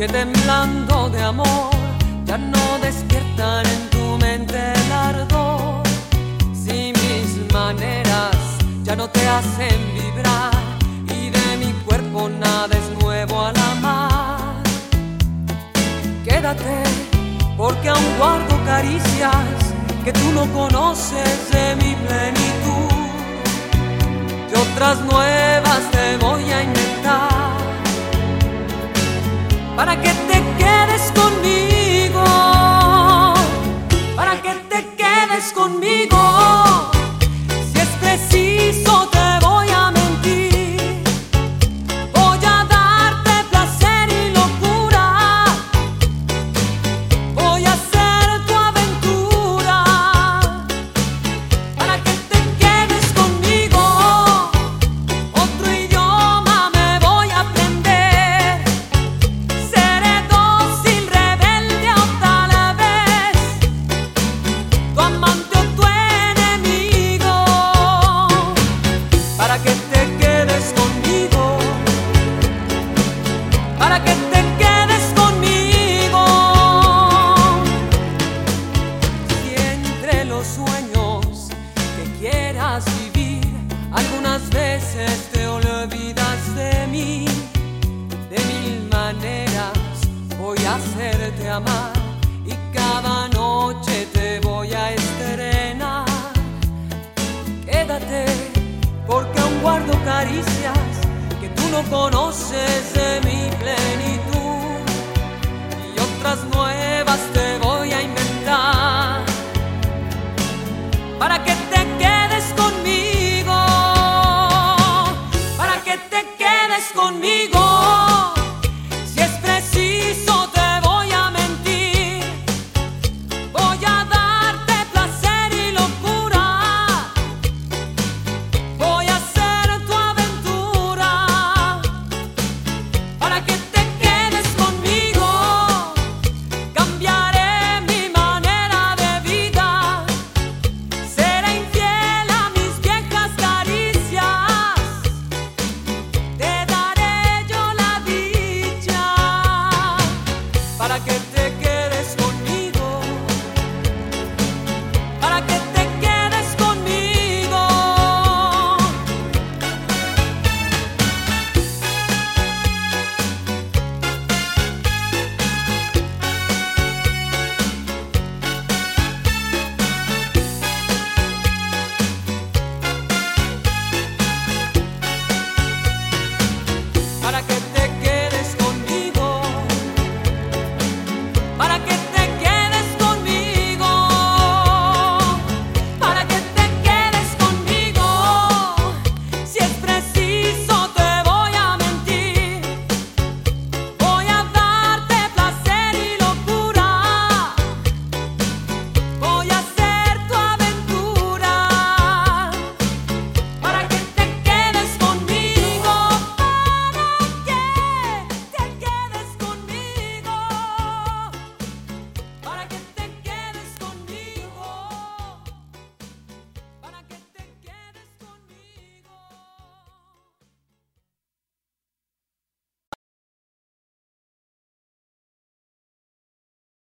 que temblando de amor ya no despiertan en tu mente el ardor. Si mis maneras ya no te hacen vibrar y de mi cuerpo nada es nuevo al amar, quédate porque aún guardo caricias que tú no conoces de mi plenitud. Y otras nuevas para que te quedes conmigo, para que te quedes conmigo. Los sueños que quieras vivir, algunas veces te olvidas de mí, de mil maneras voy a hacerte amar y cada noche te voy a estrenar. Quédate, porque aún guardo caricias que tú no conoces de mi para que te quedes conmigo, para que te quedes conmigo.